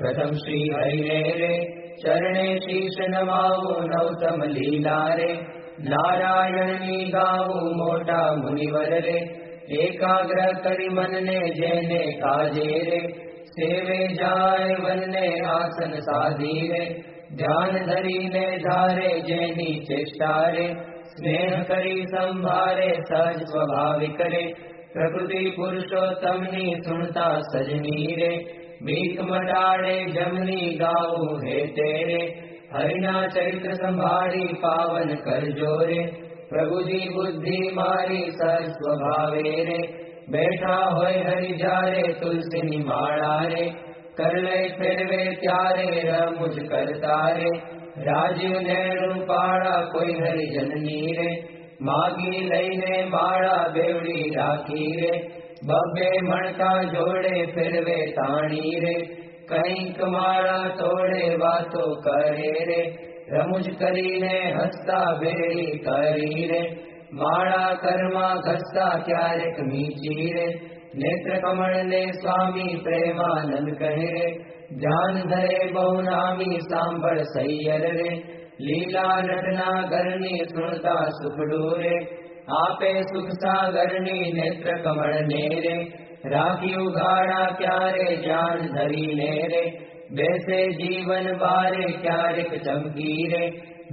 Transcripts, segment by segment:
प्रथम श्री हरिणे रे चरणे शीश नमावो नौतम लीला रे नारायणनी गावो मोटा मुनिवर रे एकाग्र करी मन ने जेने काजे रे सेवे जाय वन ने आसन साधी रे ध्यान धरी ने धारे जेनी चेष्टा रे स्नेह करी संभारे सहज स्वाभाविक रे प्रकृति पुरुषोत्तमनी सुनता सजनी रे भीख मटाड़े जमनी गाऊ हे तेरे हरिना चरित्र संभारी पावन कर जोरे, प्रभु जी बुद्धि मारी सर स्वभावे रे, बैठा होए हरि जारे तुलसी निमाड़ा रे, कर ले फिर वे त्यारे मुझ करता रे राजीव नैणु पाड़ा कोई हरि जननी रे, मागी लईने बाड़ा बेवड़ी राखी रे बब्बे मणका जोड़े फिर वे ताणी रे। कहीं कमाड़ा तोड़े बातो करे रे। रमुज करीने हस्ता बेड़ी करी रे। माड़ा कर्मा घसता क्यारेक मीची रे। नेत्र कमल ने स्वामी प्रेमानंद कहे रे। ध्यान धरे बहुनामी सांभर सैयर रे। लीला नटना गरनी सुनता सुख डोरे आपे सुख सागरनी नेत्र कमल नेरे राखी उघाड़ा क्यारे जान धरी नेरे वैसे जीवन बारे क्यारिक चमकीरे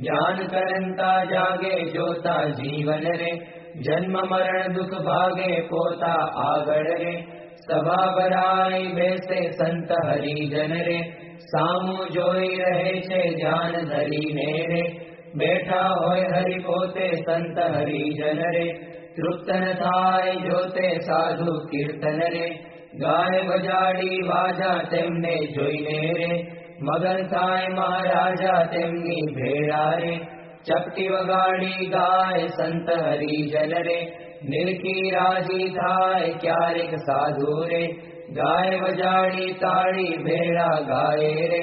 जान करंता जागे जोता जीवन रे जन्म मरण दुख भागे पोता आगड़ रे सभा बराई वैसे संत हरि जन रे सामू जोई रहे छे जान धरी नेरे बैठा होय हरि पोते संत हरि जन रे तृप्तन थाय जोते साधु कीर्तन रे गाय बजाड़ी वाजा तेमने જોઈને રે મગન થાય મહારાજા તેમની ભેળા રે ચપટી વગાડી ગાય સંત હરિજન રે નિરખી રાજી થાય ક્યારેક સાધુ રે ગાય બજાડી તાળી ભેળા ગાય રે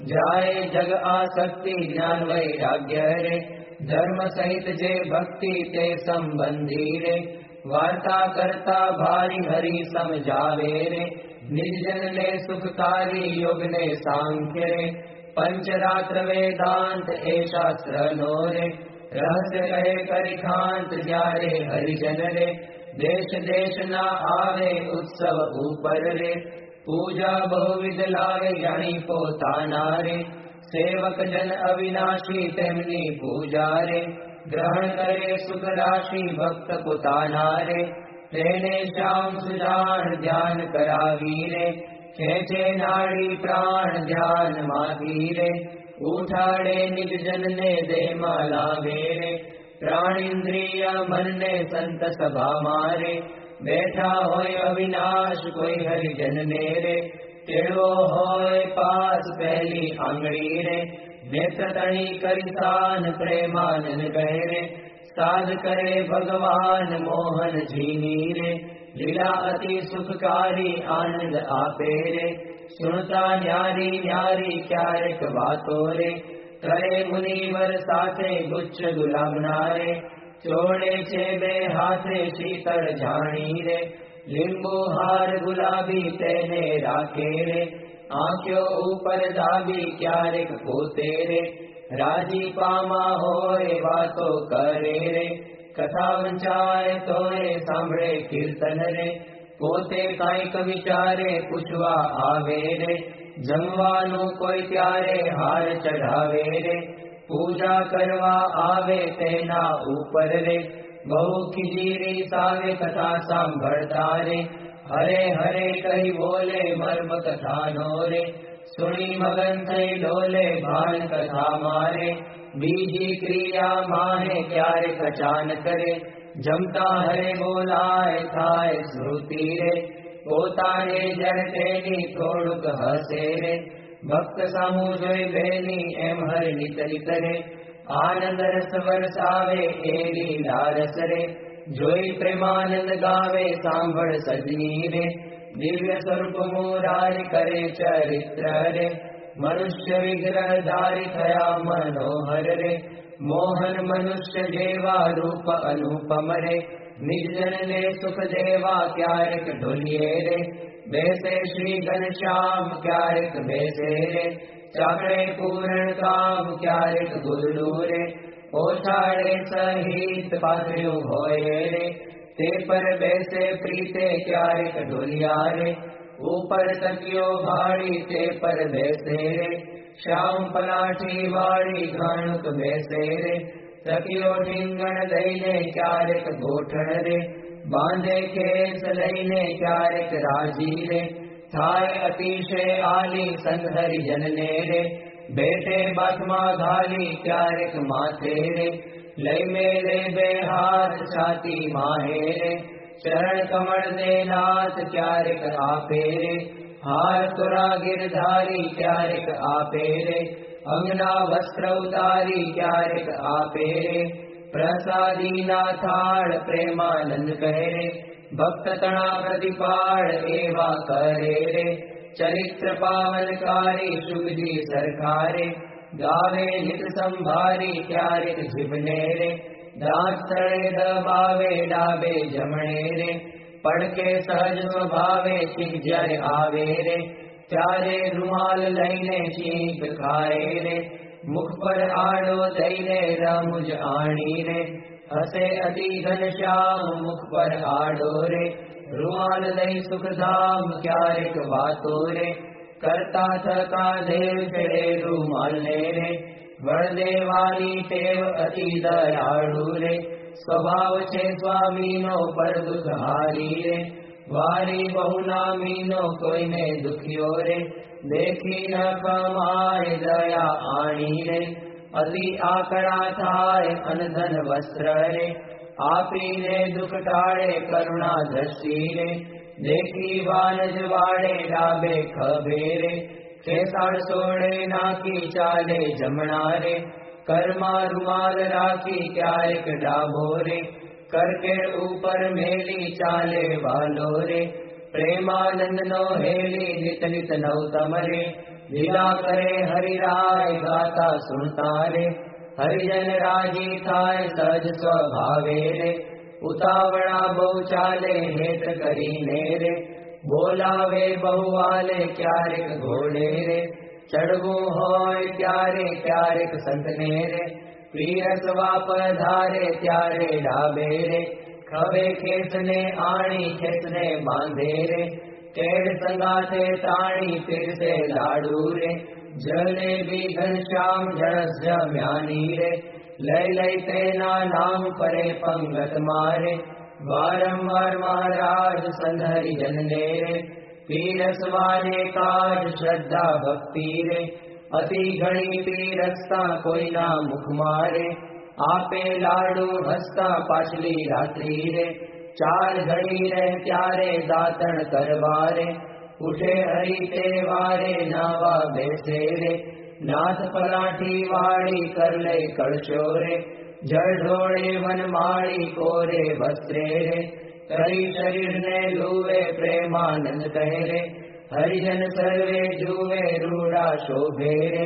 जाए जग आसक्ति ज्ञान वैराग्य रे। धर्म सहित जे भक्ति ते संबंधी रे। वार्ता करता भारी हरि समझावे रे। निर्जन जन ने सुखकारी योग ने सांख्य रे। पंचरात्र वेदांत ए शास्त्र नोरे रहस्य कहे जा जारे हरिजन रे। देश देश ना आवे उत्सव ऊपर रे। પૂજા બહુવિધ લાવે જાણી પોતાના રે સેવક જન અવિનાશી તેમની પૂજા રે ગ્રહણ કરે સુખ રાશિ ભક્ત પોતાના રે તેને શ્યામ સુજાણ ધ્યાન કરાવી રે ખેંચે નાડી પ્રાણ ધ્યાન માંથી રે ઉઠાડે નિજ જન ને દેમાં લાવે રે પ્રાણિન્દ્રિય મનને સંત સભા મારે बैठा हो अविनाश, कोई हरिजन रे टेड़ो हो पास पहली आंगड़ी रे। नेत्र तणी करिसान प्रेमानन बहरे साध करे भगवान मोहन जी रे। लीला अति सुखकारी आनंद आपे रे। सुनता न्यारी न्यारी क्यारक बातोरे रे। करे मुनिवर साथे गुच्छ गुलाम नारे। ગુચ્છ ગુલાબના રે ચોડે છે બે હાથે શીતળ જાણી રે લીંબુ હાર ગુલાબી તેને રાખે રે આંખ્યો ઉપર દાબી ક્યારેક પોતે રે રાજી પામા હોય વાતો કરે રે કથા વંચાય તોય સાંભળે કીર્તન રે પોતે કાંઈક વિચારે પૂછવા આવે રે જમવાનું કોઈ ત્યારે હાર ચઢાવે રે પૂજા કરવા આવે તેના ઉપર રે બહુ ખીજીરી સાવે કથા સાંભળતા રે હરે હરે કહી બોલે મર્મ કથાનો રે સુણી મગન થઈ ડોલે ભાન કથા મારે બીજી ક્રિયા માને ક્યારેક અચાનક રે જમતા હરે બોલાય થાય સ્મૃતિ રે પોતાને જળ તેની થોડુંક હસે રે ભક્ત સામુ જોઈ બેની એમ હર નિત નિત રે આનંદ રસ વરસાવે એ લીલા રસ રે જોઈ પ્રેમાનંદ ગાવે સાંભળ સજની રે દિવ્ય સ્વરૂપ મોરારી કરે ચરિત્ર રે મનુષ્ય વિગ્રહ ધારી થયા મનોહર રે મોહન મનુષ્ય જેવા રૂપ અનુપમ રે નિર્જન ને સુખ દેવા ક્યારેક ઢોલીએ રે वैसे श्री घनश्याम क्यारिक वैसे चाकड़े पूरण काम क्यारिक गुरूरे ओषाड़े सहित पात्रियु होए रे। ते पर बैसे प्रीते क्यारिक ढोलिया रे, ऊपर तकियो भाड़ी ते पर बैसे रे। श्याम पलाठी वाड़ी घाणुक बैसे रे सकियो ढिंगण दई क्या क्यारिक गोठण रे। बांधे के सलही ने चार राज़ी रे। थाय अतिशय आली संघर जन ने रे। बेटे बात्मा घाली क्यारेक माथे रे। लय मेरे बेहार छाती माहे रे। चरण कमर दे नाथ क्यारेक आपे रे। हार तुरा गिरधारी क्यारेक आपे रे। अंगना वस्त्र उतारी क्यारेक आपे रे। प्रसादीनाथाळ प्रेमानन्द कहेरे भक्त तणा प्रतिपाळ एवा करे रे। चरित्र पावन कारे जिबनेरे दबावे डाबे जमणे रे। पड़के सहज स्वभावे सिंह जय आवे रे। त्यारे रुमाल लईने सिंह खाए रे। मुख पर आणो दईने रामुज आणी रे। हसे अति घन श्याम मुख पर आडो रे। रुमाल दई सुखधाम क्यारिक बातो रे। करता सरता देव चढ़े रुमाल ने रे। वाली टेव अति दयाड़ू रे। स्वभाव छे स्वामी नो पर दुखहारी रे। वारी बहुना मीनो कोई ने दुखियो रे। देखी न कमाय दया आणी रे अति आकड़ा थाय अनधन वस्त्र रे आपी रे दुख टाड़े करुणा धसी रे देखी वानज वाड़े डाबे खबेरे खेसाड़ सोड़े नाकी चाले जमना रे कर्मा रुमाल राखी क्या एक डाबो रे करके ऊपर मेली चाले वालो रे प्रेमानंद नो हेली नितलित नवतमरे लीला करे हरि राय, गाता सुनता रे। हरिजन राज़ी थाय, सहज स्वभावे रे। उतावड़ा बहु चाले हेत करी मेरे बोलावे बहुवाले क्यारे घोड़े रे। चढ़गो होय, प्यारे क्यारिक संत रे। पीरस वापर धारे त्यारे ढाबे रे। हवे केसने आणि खेसने संगाते ताणी फिर से लाडू रे जले भी घनश्याम झड़स जम्यानी रे लय लय तेना नाम परे पंगत मारे वार महाराज संहरि जनने रे पीरस पीरस्वारे काज श्रद्धा भक्ति रे अति घणी पीरसता कोई ना मुख मारे। આપે લાડુ હસતા પાછલી રાત્રિ રે ચાર ઘડી રે ત્યારે દાતણ કરવારે ઉઠે હરી તે વારે નાવા બેસે રે નાથ પલાઠી વાળી કર લે કળશો રે જળ ઢોળે વન માળી કોરે વસ્ત્રે રે કરી શરીર ને લુવે પ્રેમાનંદ કહે રે હરિજન સર્વે જુએ રૂડા શોભે રે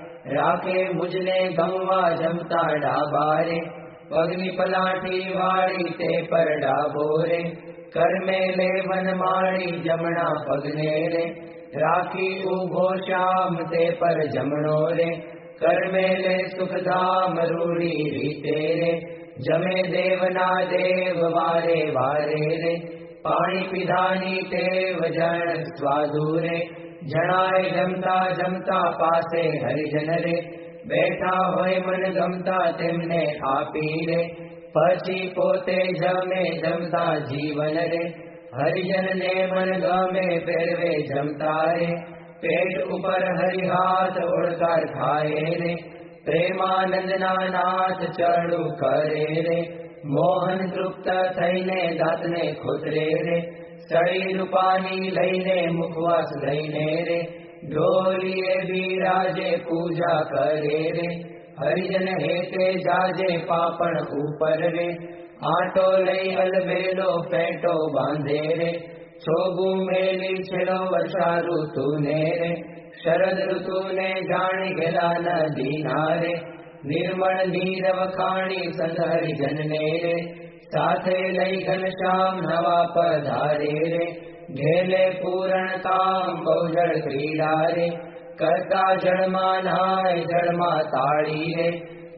राखे मुजने गंवा जता डाबा पगनी पलाटी वाड़ी ते पर डाबोरे कर् मे ले पगने रे राखी उभो श्याम ते कुगो श्या जनोरे कर्मे ले सुखदा मूरी रीते जमे देवना देव वारे वारे रे वारेरे पाणि पिधा जन स्वाधुरे જણાય જમતા જમતા પાસે હરિજન રે બેઠા હોય મન ગમતા તેમને આપી રે પછી પોતે જમે જમતા જીવન રે હરિજનને મન ગમે પહેરવે જમતા રે પેટ ઉપર હરિહાથ ઓળકાર ખાય રે પ્રેમાનંદના નાથ ચડું કરે રે મોહન તૃપ્ત થઈને દાંતને ખોતરે રે शरीरुपानि लैने, मुखवास लैने रे। ढोलिए विराजे पूजा करे रे। हरिजन हेते जाजे पापण ऊपर रे। आटो लई अलबेलो पेटो बांधे रे। छोबू मेली छेड़ो वर्षा ऋतु ने रे। शरद ऋतु ने जाने गेला नदी नारे निर्मल नीरव खाणी संत हरिजन ने रे। साथे लैघन श्याम नवा धारे रे, ढेले पूरण काम बहुजल क्रीड़ा रे करता जड़मान हाय जड़मा ताड़ी रे।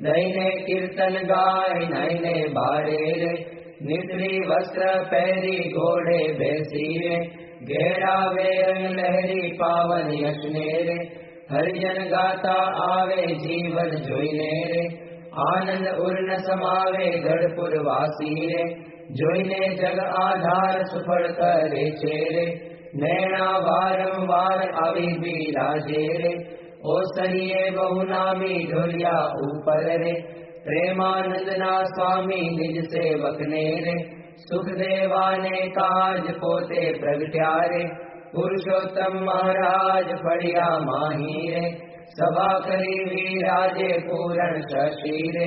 नैने कीर्तन गाय, नैने बारे रे। निद्री वस्त्र पैरी घोड़े बैसी रे। घेरा वेरन लहरी पावन यशने रे। हरिजन गाता आवे जीवन जोईने रे। आनंद उर्न समावे गढ़पुर वासी रे जोइने जग आधार सुफल करे चेरे। नैना वारंवार अवि विराजे रे, ओ सरिये बहुनामी ढोलिया ऊपर रे। प्रेमानंद ना स्वामी निज सेवक ने रे, सुखदेवा ने काज पोते प्रगट्यारे पुरुषोत्तम महाराज पड़िया माही रे सभा करी विराजे पूरण सशीरे,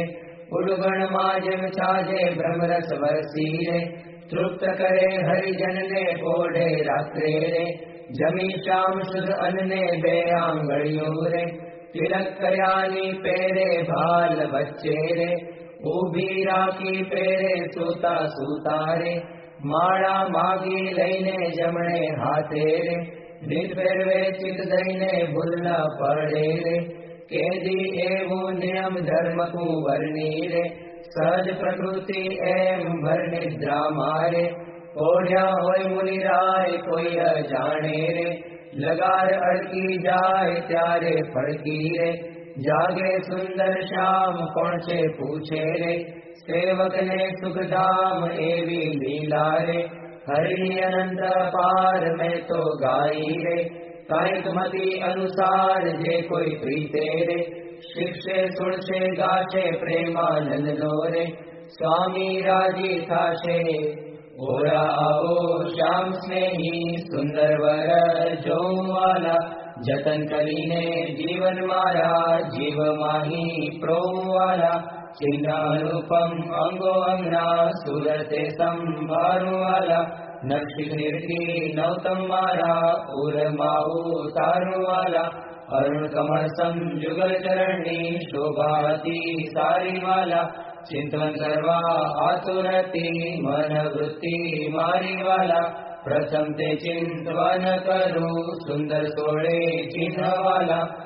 उलगण माजम छाजे ब्रह्म रस वसीरे तृप्त करे हरिजन ने बोढ़े रात्रे रे जमी श्याम सुध अनने बे आंगड़ियों रे तिलक कयानी पेरे भाल बच्चे रे ऊबीरा की पेरे सूता सूतारे, माड़ा मागी लईने जमणे हाथे रे હાથે રે રીત ફેરવે ચિત દઈને ભૂલના પડે રે કેદી એવું નિયમ ધર્મ તું વર્ણી રે સહજ પ્રકૃતિ એમ ભરનિદ્રા મારે ઓઢ્યા હોય મુનિરાય કોઈ અજાણે રે લગાર અડકી જાય ત્યારે ફડકી રે જાગે સુંદર શ્યામ કોણ છે પૂછે રે સેવકને સુખધામ એવી લીલા રે હરિ અનંત પાર મેં તો ગાઈ રે કાંઈક મતી અનુસાર જે કોઈ પ્રીતે રે શિક્ષે સુણશે ગાશે પ્રેમાનંદ નો રે સ્વામી રાજી થાશે ઓરા આવો શ્યામ સ્નેહી સુંદર વર જોવાલા જતન કરીને જીવન મારા જીવ માહી પ્રોવાલા चिन्ता अङ्गो सुरते सुरवाला नक्षिति नौतम माला ऊर माला अरुणकमरं युगलचरणी शोभावती सारी माला। चिन्तन सर्वा आतुरति मनवृत्ति मारीवाला प्रथं ते चिन्तन करु सुन्दर सोळे चिह्नवाला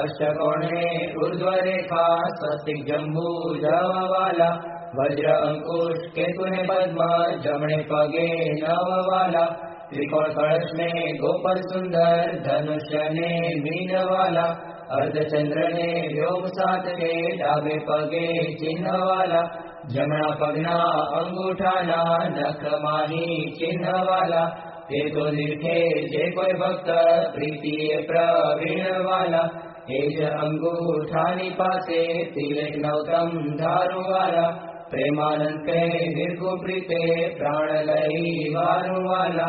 अष्ट कोणे उर्ध्वरेखा सत्य वज्र पद्म जमणे पगे नव वाला अर्धचन्द्रे डाबे पगे चिह्नवाला जमणा पग्ना चिन्ह वाला जना पगना अङ्गुठा जे कोई भक्त प्रीति प्रवीणवाला एष अङ्गूठानि पासे अङ्गूषानिपाते शीघ्रवतम् प्रेमानन्ते प्रेमानन्तरे प्राणलयी वारुवाला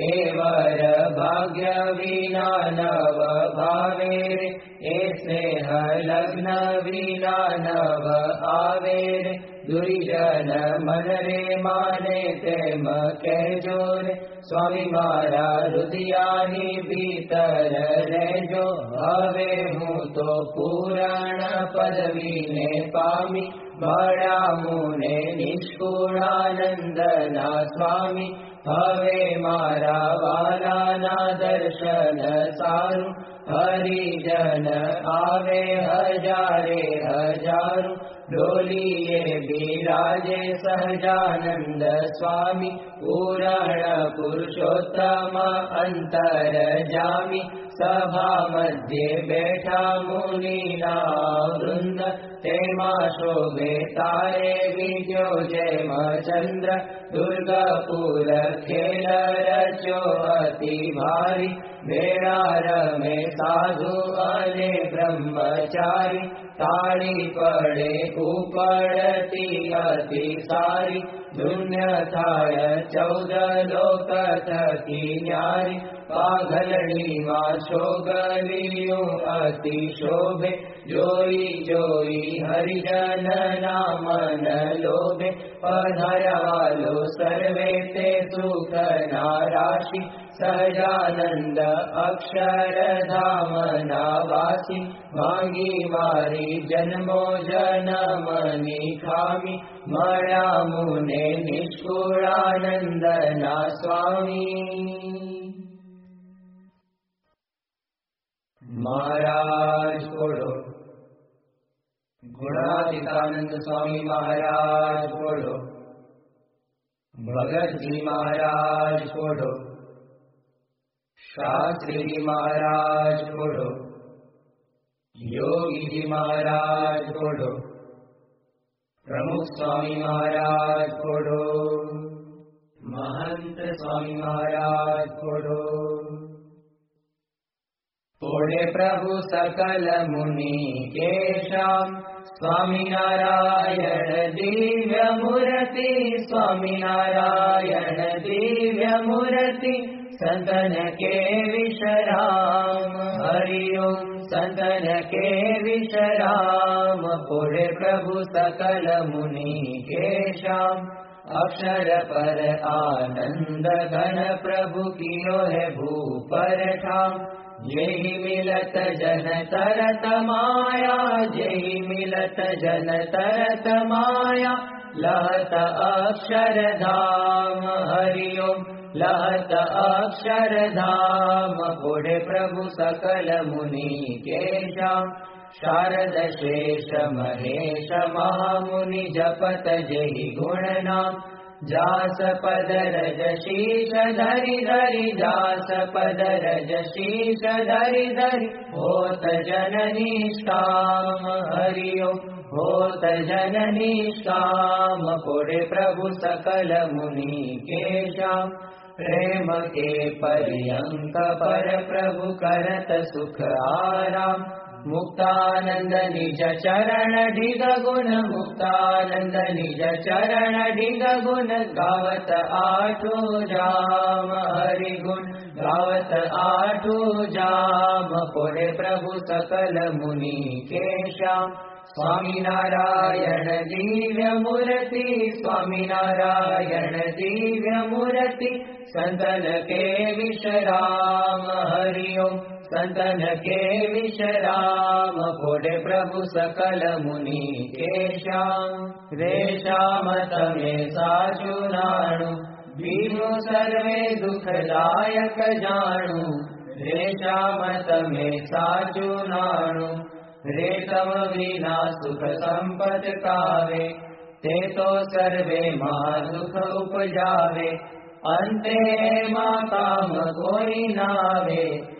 केवल भाग्य वीणा नव भावे स्नेह लग्न नव आवेर मदने माने प्रेम के जो न स्वामि मानि भीतरवे हो पुराण पदवी ने भरा मोने मुने निष्कुणानन्दना स्वामी। भवे मारा बालाना दर्शन सारु हरिजन आवे हजारे हजारु। डोलीये विराजे सहजानन्द बीराजे पुराण पुरुषोत्तम अन्तरजामि। भा मध्ये बेठा मुनी चेमाशोभे तारे बीजो जयमाचन्द्र दुर्गापुर खेलच्योति भारी बेळारमे साधु अरे ब्रह्मचारी तारी पणे पूति अति सारी य चौदलोकि वा शोकवियो अति शोभे जो जोरि हरिजनमन लोभे धयालो सर्वे ते सुखनाराशि। सहजानन्द अक्षरधामना वासी मारि जन्मो जनमणि कामि मा मुने निष्कुरानन्दना स्वामी। महाराज पुरादिदानन्दस्वामी महाराज कुरु भगद्जी महाराज कोडो शास्त्री महाराज कुरु योगिजी महाराज कोडो प्रमुखस्वामी महाराज कोडो महन्त स्वामी महाराज कोडोणे प्रभु सकल मुनि केषाम् स्वामिनारायण दिव्यमुरति स्वामिनारायण दिव्यमुरति सन्तन के विशराम हरि ओम् सन्तन के विशराम पुरे प्रभु सकल मुनि केशाम् अक्षर पर आनन्द घन प्रभु किलो हे भूपरम् जयि मिलत जन तरत माया जयि मिलत जन तरत तरतमाया लत अक्षरधाम हरि ओम्। लहत अक्षरधाम प्रभु सकल मुनि केशाम। शारद शेष महेश महामुनि जपत जयि गुणनाम। नाम जास पद रज शीश धरि धरि जास पद रज शीश धरि धरि होत जननीष्काम हरिओम होत जननीष्काम पुरे प्रभु सकल मुनि केशाम प्रेम के पर्यंक पर प्रभु करत सुख आराम मुक्तानन्द निज चरण ढिग गुण मुक्तानन्द निज चरण ढिग गुण गावत आठो जाम हरि गुण गावत आठो जाम पुरे प्रभु सकल मुनि केशाम स्वामी नारायण दिव्य मूर्ति स्वामी नारायण दिव्य मूर्ति संतन के विश्राम हरिओम सन्दन के विशराम कोडे प्रभु सकल मुनि केषां रेषा मत मे नाणु जीनो सर्वे दुखदायक जाणु रेषा मत मे नाणु रे तम विना सुख सम्पत् कावे। ते तो सर्वे मा महासुख उपजावे। अन्ते मा काम को नावे।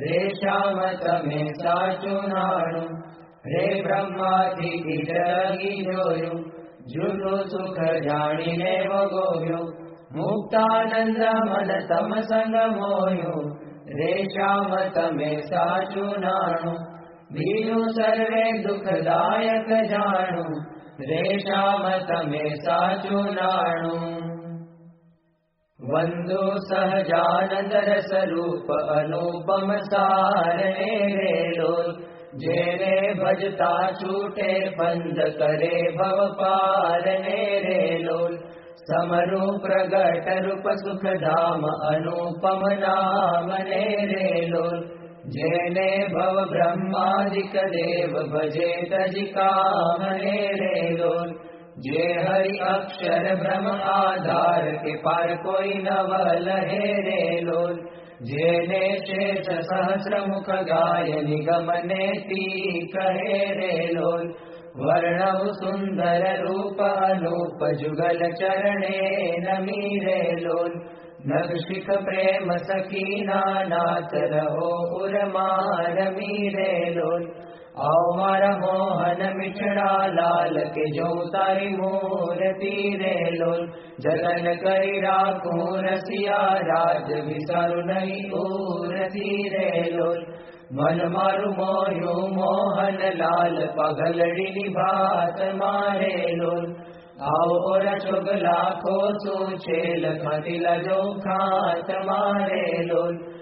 ेषा मत मे रे ब्रह्माधि गिरगीरोय जुरु सुख जाणिने भगोयु मुक्तानन्द मन तमसङ्गमोयु रे शा मत मे सा चु भीनु सर्वे दुःखदायक जाणु रे शा मत वन्दो सहजानन्दरसरूप अनुपम सारणे रे भव समरूप प्रगटरूपम अनुपम नाम रे लो जेणे भव ब्रह्मादिक देव भजे गजिकामने रे जे हरि अक्षर ब्रह्म आधार के पार कोई नव लहे रे लोल। जेने शेष सहस्र मुख गाय निगमने ती कहे रे लोल। सहस्रमुख गायनि रूप अनूप जुगल चरणे न मिरे लोल। नक्षिक प्रेम सखीना नाचरमानरे लोल। आओ मारा मोहन मिठड़ा लाल के जो तारी मूर्ति रे लोल। जतन करी राखू रसिया राज विसारु नहीं ऊरति रे लोल। मन मारु मोयू मोहन लाल पगलड़ी भात मारे लोल। आओ और चुगला खो सोचे लखा दिला जो खात मारे लोल।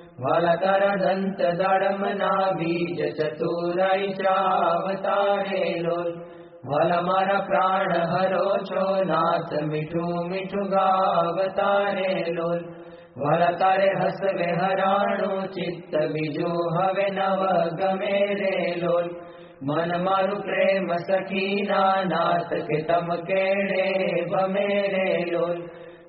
वलकरदन्तदडमना बीजचतुरैशावतारेलो वलमर प्राणहरो चो नाथ मिठु हराणु चित्त बीज हे नव गमेरे लोल मन मारु प्रेम सखिना नाम केरे बमेरे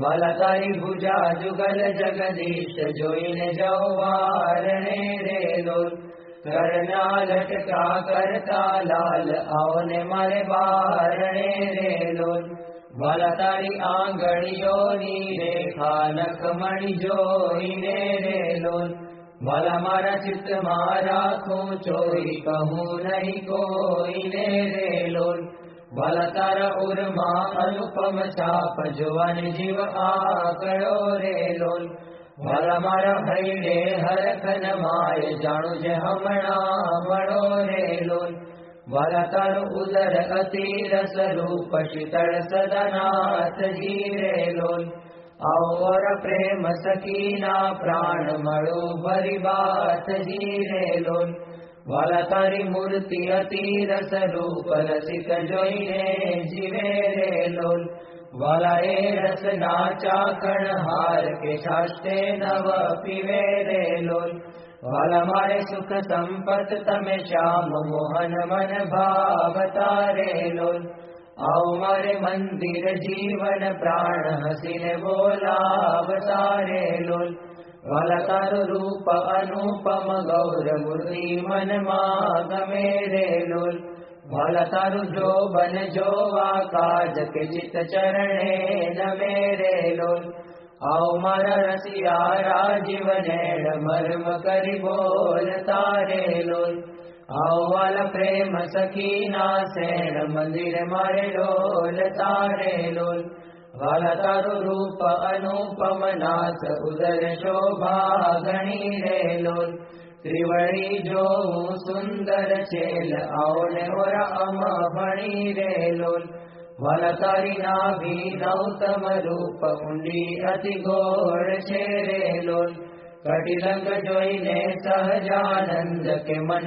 वलताई भुजा जुगल जगदीश जोइन जौवारणे रेलोल करना लटका करता लाल आवन मारे बारणे रेलोल वलतारी आंगड़ियो नी रेखा नख मणि जोइने रेलोल भला मारा चित्त मारा खो, चोरी कहूँ नहीं कोई ने रेलोल बलतर उर्मा अनुपम चाप जुवन जीव आकड़ो रे लोल भल मर भैडे हर कन माय जाणु जे हमणा मणो रे लोल बलतर उदर अतीरस रूप शीतल सदनाथ जी रे लोल और प्रेम सकीना प्राण मणो भरी बात जी रे लोल वालाए रसना चाकण हार के शास्ते नव पिवेरे लोल वाला मारे सुख संपत तमे मोहन मन भाव तारे लोल आओ मारे मंदिर जीवन प्राण हसीने बोलावतारे लोल वाला तारु रूप अनुपम गौर मुरली मन माग मेरे लोल वाला तारु जो बन जो काज के चित चरणे न मेरे लोल आओ मारा रसिया राजीव नैण मर्म करि बोल तारे लोल आओ वाला प्रेम सखीना सेण मंदिर मारे लोल तारे लोल वाला तारु रूप अनुपम नाथ उदर शोभा गणी रे लोल त्रिवणी जो सुंदर चेल आओने और अम भणी रे लोल वाला तारी नाभि नौतम रूप उंडी अति घोर छेरे लोल कटिरंग जोईने सहजानंद के मन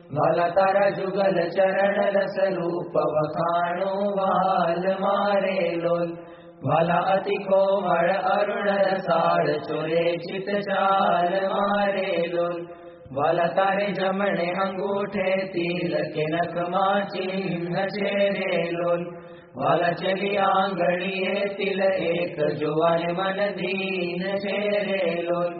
वाला तारा जुगल चरण रस रूप वखाणो वाल मारे लोल वाला अति कोमल अरुण रसाळ चोरे चित चाल मारे लोल वाला तारे जमणे अंगूठे तिल के नख मा चिन्ह चेरे लोल वाला चली आंगड़िए तिल एक जुवान मन दीन चेरे लोल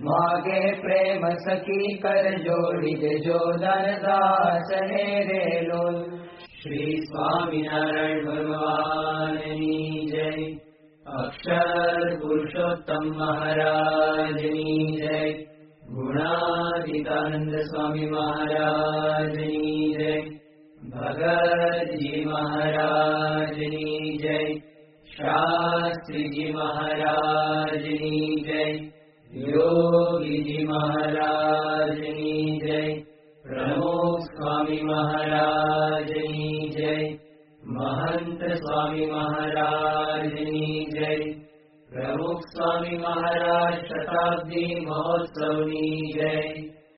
मागे प्रेम सखी कर जोड़ी दे जो दन दासने रे लोल। श्री स्वामी नारायण जय। अक्षर पुरुषोत्तम महाराज जय। गुणादितानंद स्वामी महाराज जय। भगत जी महाराज जय। शास्त्री जी महाराज जय योगी जी महाराज जय। प्रमुख स्वामी महाराज जय। महंत स्वामी महाराज जय। प्रमुख स्वामी महाराज शताब्दी महोत्सव जय